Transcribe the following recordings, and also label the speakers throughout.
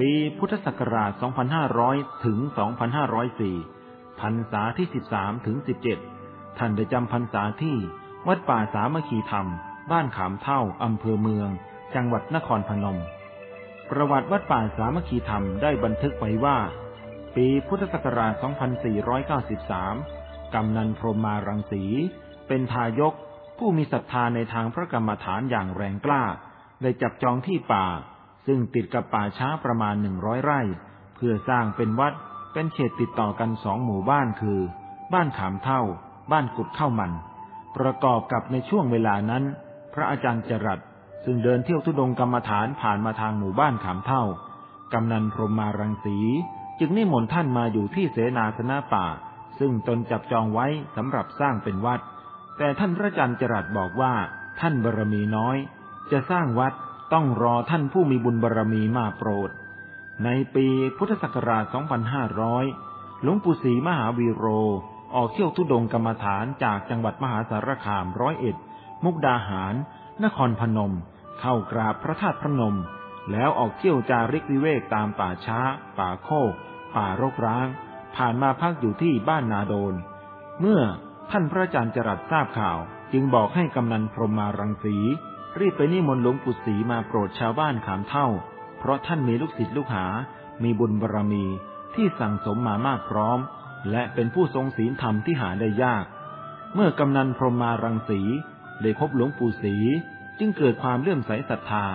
Speaker 1: ปีพุทธศักราช 2500 ถึง 2504 พรรษาที่ 13 ถึง 17 ท่านได้จำพรรษาที่ วัดป่าสามัคคีธรรม บ้านขามเท่า อำเภอเมือง จังหวัดนครพนม ประวัติวัดป่าสามัคคีธรรมได้บันทึกไว้ว่า ปีพุทธศักราช 2493 กำนันพรหมารังสี เป็นทายกผู้มีศรัทธาในทางพระกรรมฐานอย่างแรงกล้า ได้จับจองที่ป่า ซึ่งติดกับป่าช้าประมาณหนึ่งร้อยไร่ เพื่อสร้างเป็นวัดเป็นเขตติดต่อกันสองหมู่บ้านคือ บ้านขามเท่า บ้านกุดเข้ามัน ประกอบกับในช่วงเวลานั้น พระอาจารย์จรัสซึ่งเดินเที่ยวทุดงกรรมฐานผ่านมาทางหมู่บ้านขามเท่ากำนันพรหมารังสี จึงนิมนต์ท่านมาอยู่ที่เสนาสนะป่า ซึ่งตนจับจองไว้สำหรับสร้างเป็นวัด แต่ท่านพระอาจารย์จรัสบอกว่า ท่านบารมีน้อย จะสร้างวัด ต้องรอท่านผู้มีบุญบารรมีมาโปรด ในปีพุทธศักราช 2500 หลวงปู่ศรีมหาวีโร ออกเที่ยวทุดงกรรมฐานจากจังหวัดมหาสารคามร้อยเอ็ด มุกดาหาร นครพนม เข้ากราบพระธาตุพระนม แล้วออกเที่ยวจาริกวิเวกตามป่าช้า ป่าโคก ป่ารกร้าง ผ่านมาพักอยู่ที่บ้านนาโดน เมื่อท่านพระอาจารย์จรัสทราบข่าว จึงบอกให้กำนันพรหมารังสี รีบไปนิมนต์หลวงปู่ศรีมาโปรดชาวบ้านขามเท่า เพราะท่านมีลูกศิษย์ลูกหา มีบุญบารรมีที่สั่งสมมามากพร้อม และเป็นผู้ทรงศีลธรรมที่หาได้ยาก เมื่อกำนันพรหมารังสีได้พบหลวงปู่ศรีจึงเกิดความเลื่อมใสศรัทธา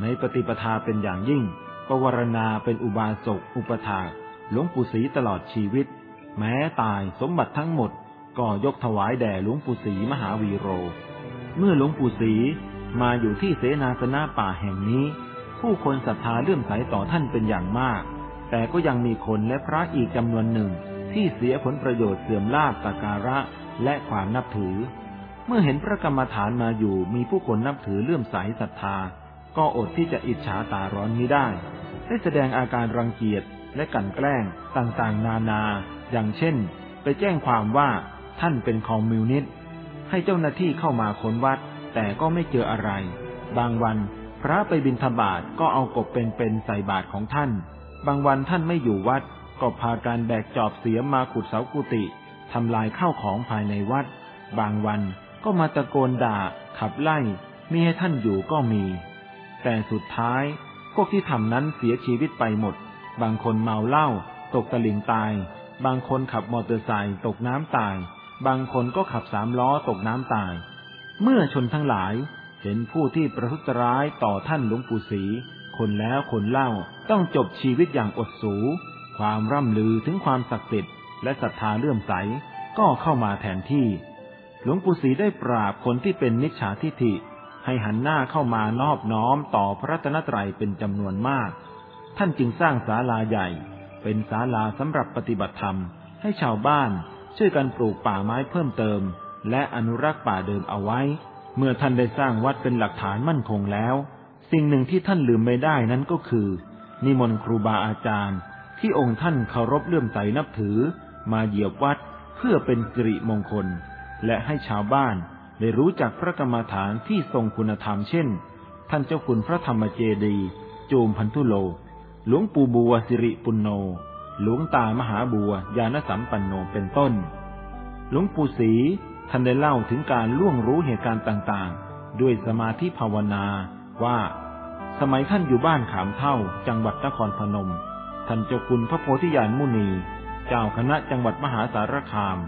Speaker 1: ในปฏิปทาเป็นอย่างยิ่ง ปวารณาเป็นอุบาสกอุปถากหลวงปู่ศรีตลอดชีวิต แม้ตายสมบัติทั้งหมด ก็ยกถวายแด่หลวงปู่ศรีมหาวีโร เมื่อหลวงปู่ศรี มาอยู่ที่เสนาสนะป่าแห่งนี้ ผู้คนศรัทธาเลื่อมใสต่อท่านเป็นอย่างมาก แต่ก็ยังมีคนและพระอีกจำนวนหนึ่ง ที่เสียผลประโยชน์เสื่อมลาบสักการะและความนับถือ เมื่อเห็นพระกรรมฐานมาอยู่มีผู้คนนับถือเลื่อมใสศรัทธา ก็อดที่จะอิจฉาตาร้อนนี้ได้ ได้แสดงอาการรังเกียจและกันแกล้งต่างๆ นานา อย่างเช่น ไปแจ้งความว่าท่านเป็นคอมมิวนิสต์ให้เจ้าหน้าที่เข้ามาค้นวัด แต่ก็ไม่เจออะไร บางวันพระไปบิณฑบาตก็เอากบเป็นๆใส่บาตรของท่าน บางวันท่านไม่อยู่วัด ก็พาการแบกจอบเสียมมาขุดเสากุฏิทำลายข้าวของภายในวัด บางวันก็มาตะโกนด่า ขับไล่มิให้ท่านอยู่ก็มี แต่สุดท้ายพวกที่ทำนั้นเสียชีวิตไปหมด บางคนเมาเหล้าตกตะลิงตาย บางคนขับมอเตอร์ไซค์ตกน้ำตาย บางคนก็ขับสามล้อตกน้ำตาย เมื่อชนทั้งหลายเห็นผู้ที่ประทุษร้ายต่อท่านหลวงปู่ศรีคนแล้วคนเล่าต้องจบชีวิตอย่างอดสู ความร่ำลือถึงความศักดิ์สิทธิ์และศรัทธาเลื่อมใสก็เข้ามาแทนที่ หลวงปู่ศรีได้ปราบคนที่เป็นมิจฉาทิฐิ ให้หันหน้าเข้ามานอบน้อมต่อพระรัตนตรัยเป็นจำนวนมาก ท่านจึงสร้างศาลาใหญ่ เป็นศาลาสำหรับปฏิบัติธรรม ให้ชาวบ้านช่วยกันปลูกป่าไม้เพิ่มเติม และอนุรักษ์ป่าเดิมเอาไว้ เมื่อท่านได้สร้างวัดเป็นหลักฐานมั่นคงแล้ว สิ่งหนึ่งที่ท่านลืมไม่ได้นั้นก็คือ นิมนต์ครูบาอาจารย์ ที่องค์ท่านเคารพเลื่อมใสนับถือ มาเหยียบวัดเพื่อเป็นสิริมงคล และให้ชาวบ้านได้รู้จักพระกรรมฐานที่ทรงคุณธรรมเช่น ท่านเจ้าคุณพระธรรมเจดีย์จูมพันธุโล หลวงปู่บัวสิริปุณโญหลวงตามหาบัวยานสัมปันโนเป็นต้น หลวงปู่ศรี ท่านได้เล่าถึงการล่วงรู้เหตุการณ์ต่างๆ ด้วยสมาธิภาวนาว่า สมัยท่านอยู่บ้านขามเท่าจังหวัดนครพนม ท่านเจ้าคุณพระโพธิญาณมุนี เจ้าคณะจังหวัดมหาสารคาม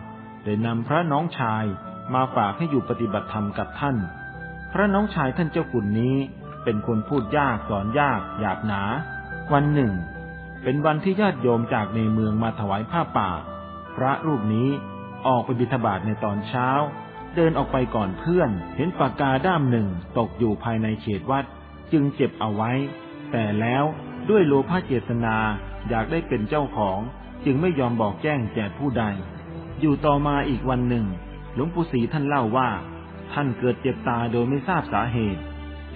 Speaker 1: ได้นำพระน้องชายมาฝากให้อยู่ปฏิบัติธรรมกับท่าน พระน้องชายท่านเจ้าคุณนี้ เป็นคนพูดยากสอนยากหยาบหนา วันหนึ่ง เป็นวันที่ญาติโยมจากในเมืองมาถวายผ้าป่า พระรูปนี้ ออกไปบิณฑบาตในตอนเช้า เดินออกไปก่อนเพื่อน เห็นปากกาด้ามหนึ่งตกอยู่ภายในเขตวัด จึงเจ็บเอาไว้ แต่แล้วด้วยโลภะเจตนาอยากได้เป็นเจ้าของ จึงไม่ยอมบอกแจ้งแก่ผู้ใด อยู่ต่อมาอีกวันหนึ่ง หลวงปู่ศรีท่านเล่าว่า ท่านเกิดเจ็บตาโดยไม่ทราบสาเหตุ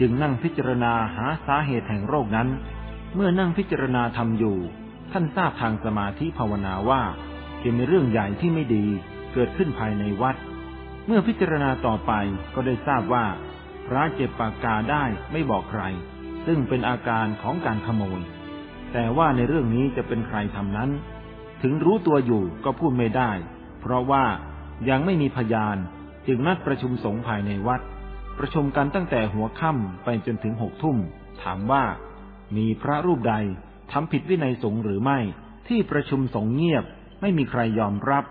Speaker 1: จึงนั่งพิจารณาหาสาเหตุแห่งโรคนั้น เมื่อนั่งพิจารณาทำอยู่ ท่านทราบทางสมาธิภาวนาว่าจะมีเรื่องใหญ่ที่ไม่ดี เกิดขึ้นภายในวัด เมื่อพิจารณาต่อไปก็ได้ทราบว่า พระเจ็บปากกาได้ไม่บอกใคร ซึ่งเป็นอาการของการขโมย แต่ว่าในเรื่องนี้จะเป็นใครทำนั้น ถึงรู้ตัวอยู่ก็พูดไม่ได้ เพราะว่ายังไม่มีพยานจึงนัดประชุมสงฆ์ภายในวัด ประชุมกันตั้งแต่หัวค่ำไปจนถึงหกทุ่ม ถามว่า มีพระรูปใดทำผิดวินัยสงฆ์หรือไม่ ที่ประชุมสงฆ์เงียบไม่มีใครยอมรับ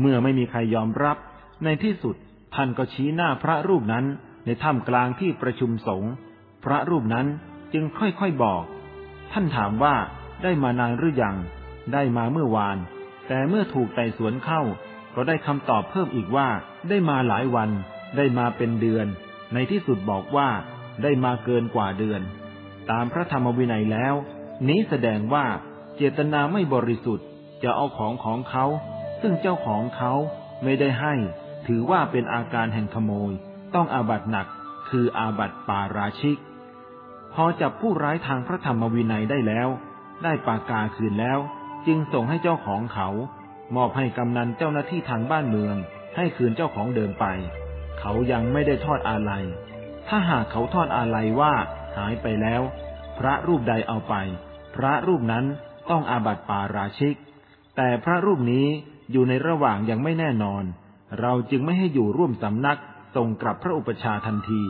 Speaker 1: เมื่อไม่มีใครยอมรับ ในที่สุดท่านก็ชี้หน้าพระรูปนั้นในถ้ำกลางที่ประชุมสงฆ์พระรูปนั้นจึงค่อยๆบอก ท่านถามว่าได้มานานหรือยัง ได้มาเมื่อวาน แต่เมื่อถูกไต่สวนเข้า ก็ได้คำตอบเพิ่มอีกว่า ได้มาหลายวัน ได้มาเป็นเดือน ในที่สุดบอกว่า ได้มาเกินกว่าเดือน ตามพระธรรมวินัยแล้ว นี้แสดงว่า เจตนาไม่บริสุทธิ์จะเอาของของเขา ซึ่งเจ้าของเขาไม่ได้ให้ ถือว่าเป็นอาการแห่งขโมย ต้องอาบัตหนัก คืออาบัตปาราชิก พอจับผู้ร้ายทางพระธรรมวินัยได้แล้ว ได้ปากกาคืนแล้ว จึงส่งให้เจ้าของเขา มอบให้กำนันเจ้าหน้าที่ทางบ้านเมือง ให้คืนเจ้าของเดิมไป เขายังไม่ได้ทอดอาลัย ถ้าหากเขาทอดอาลัยว่าหายไปแล้ว พระรูปใดเอาไป พระรูปนั้นต้องอาบัติปาราชิก แต่พระรูปนี้ อยู่ในระหว่างยังไม่แน่นอน เราจึงไม่ให้อยู่ร่วมสำนักส่งกลับพระอุปชาทันที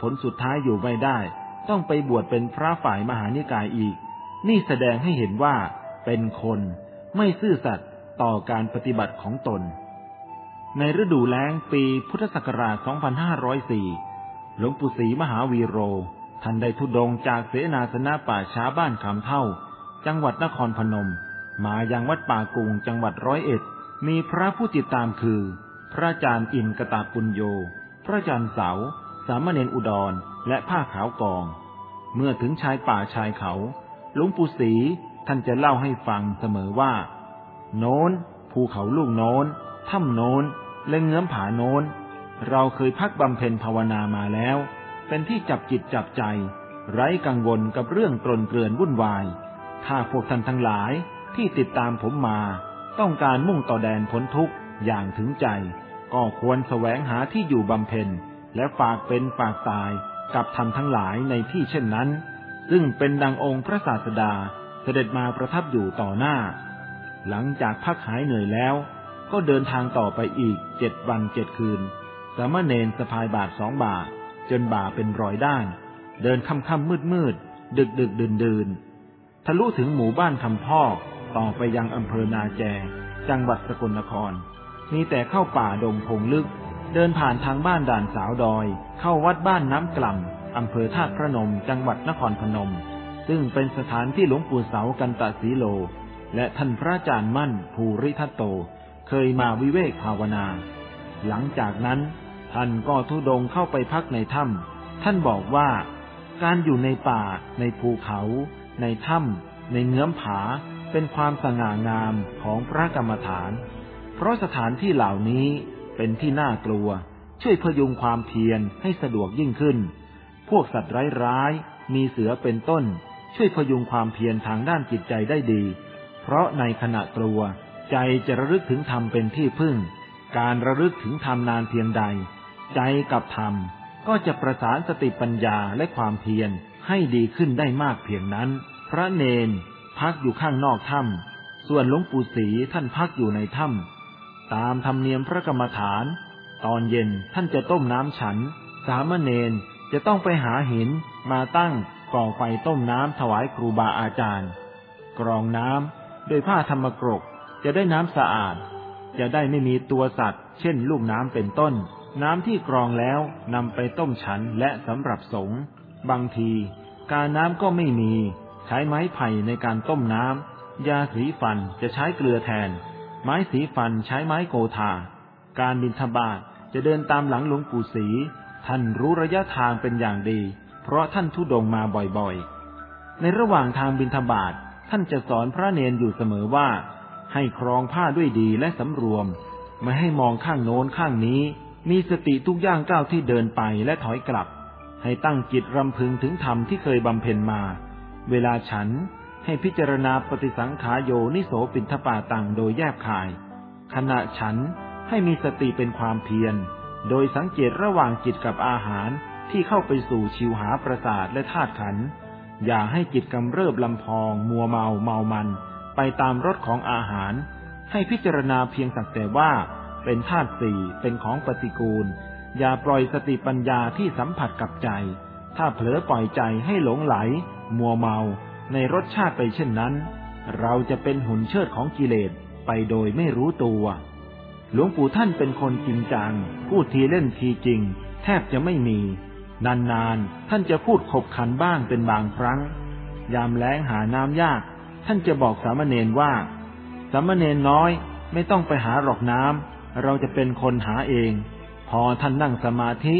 Speaker 1: ผลสุดท้ายอยู่ไม่ได้ ต้องไปบวชเป็นพระฝ่ายมหานิกายอีก นี่แสดงให้เห็นว่า เป็นคนไม่ซื่อสัตย์ต่อการปฏิบัติของตน ในฤดูแล้งปีพุทธศักราช 2504 หลวงปู่ศรีมหาวีโร ท่านได้ทุดงจากเสนาสนะป่าช้าบ้านคำเท่า จังหวัดนครพนม มายังวัดป่ากุงจังหวัดร้อยเอ็ด มีพระผู้ติดตามคือ พระอาจารย์อินกตาปุญโย พระอาจารย์เสา สามเณรอุดร และผ้าขาวกอง เมื่อถึงชายป่าชายเขา หลวงปู่ศรีท่านจะเล่าให้ฟังเสมอว่า โน้น ภูเขาลูกโน้น ถ้ำโน้น และเงื้อมผาโน้น เราเคยพักบำเพ็ญภาวนามาแล้ว เป็นที่จับจิตจับใจ ไร้กังวลกับเรื่องกลนเกลื่อนวุ่นวาย ถ้าพวกท่านทั้งหลายที่ติดตามผมมา ต้องการมุ่งต่อแดนพ้นทุกข์อย่างถึงใจ ก็ควรแสวงหาที่อยู่บำเพ็ญ และฝากเป็นฝากตายกับธรรมทั้งหลายในที่เช่นนั้น ซึ่งเป็นดังองค์พระศาสดาเสด็จมาประทับอยู่ต่อหน้า หลังจากพักหายเหนื่อยแล้ว ก็เดินทางต่อไปอีกเจ็ดวันเจ็ดคืน สามเณรสะพายบาทสองบาท จนบ่าเป็นรอยด้าน เดินค่ำค่ำมืดมืดดึกดึกดื่นดื่นทะลุถึงหมู่บ้านคำพอก ต่อไปยังอำเภอนาแจ จังหวัดสกลนคร มีแต่เข้าป่าดงพงลึก เดินผ่านทางบ้านด่านสาวดอย เข้าวัดบ้านน้ำกล่ำอำเภอธาตุพระนม จังหวัดนครพนม ซึ่งเป็นสถานที่หลวงปู่เสากันตะสีโล และท่านพระอาจารย์มั่น ภูริทัตโต เคยมาวิเวกภาวนา หลังจากนั้น ท่านก็ทุดงเข้าไปพักในถ้ำท่านบอกว่าการอยู่ในป่า ในภูเขา ในถ้ำในเงื้อมผา เป็นความสง่างามของพระกรรมฐาน เพราะสถานที่เหล่านี้เป็นที่น่ากลัว ช่วยพยุงความเพียรให้สะดวกยิ่งขึ้น พวกสัตว์ร้ายๆมีเสือเป็นต้น ช่วยพยุงความเพียรทางด้านจิตใจได้ดี เพราะในขณะกลัว ใจจะระลึกถึงธรรมเป็นที่พึ่ง การระลึกถึงธรรมนานเพียงใด ใจกับธรรมก็จะประสานสติปัญญาและความเพียรให้ดีขึ้นได้มากเพียงนั้น พระเนน พักอยู่ข้างนอกถ้ำส่วนหลวงปู่ศรีท่านพักอยู่ในถ้ำตามธรรมเนียมพระกรรมฐาน ตอนเย็นท่านจะต้มน้ำฉัน สามเณรจะต้องไปหาหินมาตั้งก่อไฟต้มน้ำถวายครูบาอาจารย์ กรองน้ำด้วยผ้าธรรมกรกจะได้น้ำสะอาด จะได้ไม่มีตัวสัตว์ เช่นลูกน้ำเป็นต้น น้ำที่กรองแล้วนำไปต้มฉันและสำหรับสงฆ์บางที การน้ำก็ไม่มี ใช้ไม้ไผ่ในการต้มน้ำ ยาสีฟันจะใช้เกลือแทน ไม้สีฟันใช้ไม้โกธา การบินทบาทจะเดินตามหลังหลวงปู่ศรีท่านรู้ระยะทางเป็นอย่างดี เพราะท่านทุดงมาบ่อยๆ ในระหว่างทางบินทบาทท่านจะสอนพระเนนอยู่เสมอว่า ให้ครองผ้าด้วยดีและสำรวม ไม่ให้มองข้างโน้นข้างนี้ มีสติทุกย่างก้าวที่เดินไปและถอยกลับ ให้ตั้งจิตรำพึงถึงธรรมที่เคยบำเพ็ญมา เวลาฉันให้พิจารณาปฏิสังขายโยนิโสปินทปาตังโดยแยบคาย ขณะฉันให้มีสติเป็นความเพียร โดยสังเกตระหว่างจิตกับอาหารที่เข้าไปสู่ชิวหาประสาทและธาตุขัน อย่าให้จิตกำเริบลำพอง มัวเมาเมามัน ไปตามรสของอาหาร ให้พิจารณาเพียงสักแต่ว่า เป็นธาตุสี่เป็นของปฏิกูล อย่าปล่อยสติปัญญาที่สัมผัสกับใจ ถ้าเผลอปล่อยใจให้หลงไหล มัวเมาในรสชาติไปเช่นนั้น เราจะเป็นหุ่นเชิดของกิเลสไปโดยไม่รู้ตัว หลวงปู่ท่านเป็นคนจริงจัง พูดทีเล่นทีจริง แทบจะไม่มี นานๆ ท่านจะพูดขบขันบ้างเป็นบางครั้ง ยามแล้งหาน้ำยาก ท่านจะบอกสามเณรว่า สามเณรน้อยไม่ต้องไปหาหรอกน้ำเราจะเป็นคนหาเอง พอท่านนั่งสมาธิ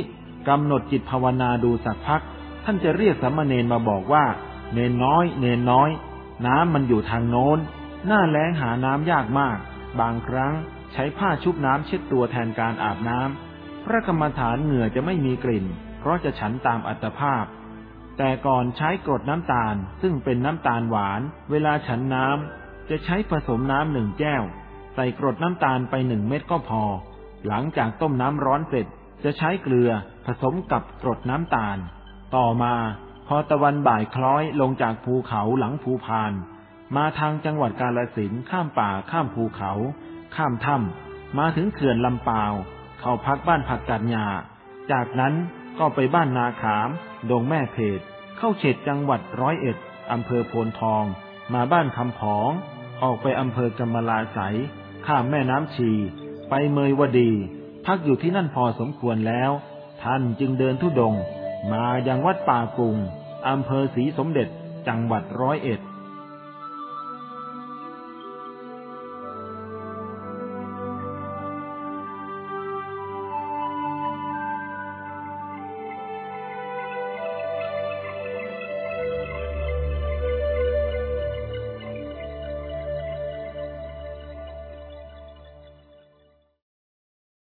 Speaker 1: กำหนดจิตภาวนาดูสักพัก ท่านจะเรียกสามเณรมาบอกว่า เนนน้อย เนนน้อย น้ำมันอยู่ทางโน้น หน้าแล้งหาน้ำยากมาก บางครั้งใช้ผ้าชุบน้ำเช็ดตัวแทนการอาบน้ำ พระกรรมฐานเหงื่อจะไม่มีกลิ่น เพราะจะฉันตามอัตภาพ แต่ก่อนใช้กรดน้ำตาล ซึ่งเป็นน้ำตาลหวาน เวลาฉันน้ำจะใช้ผสมน้ำหนึ่งแก้ว ใส่กรดน้ำตาลไปหนึ่งเม็ดก็พอ หลังจากต้มน้ำร้อนเสร็จ จะใช้เกลือผสมกับกรดน้ำตาล ต่อมาพอตะวันบ่ายคล้อยลงจากภูเขาหลังภูพาน มาทางจังหวัดกาลสินข้ามป่าข้ามภูเขา ข้ามถ้ำมาถึงเขื่อนลำปาว เข้าพักบ้านผักกัดยาจากนั้นก็ไปบ้านนาขาม ดงแม่เพดเข้าเฉดจังหวัดร้อยเอ็ดอำเภอโพนทอง มาบ้านคำผอง ออกไปอำเภอกำมะลาไสข้ามแม่น้ำชี ไปเมยวดี พักอยู่ที่นั่นพอสมควรแล้ว ท่านจึงเดินทุดง มายังวัดป่ากุงอำเภอศรีสมเด็จจังหวัดร้อยเอ็ด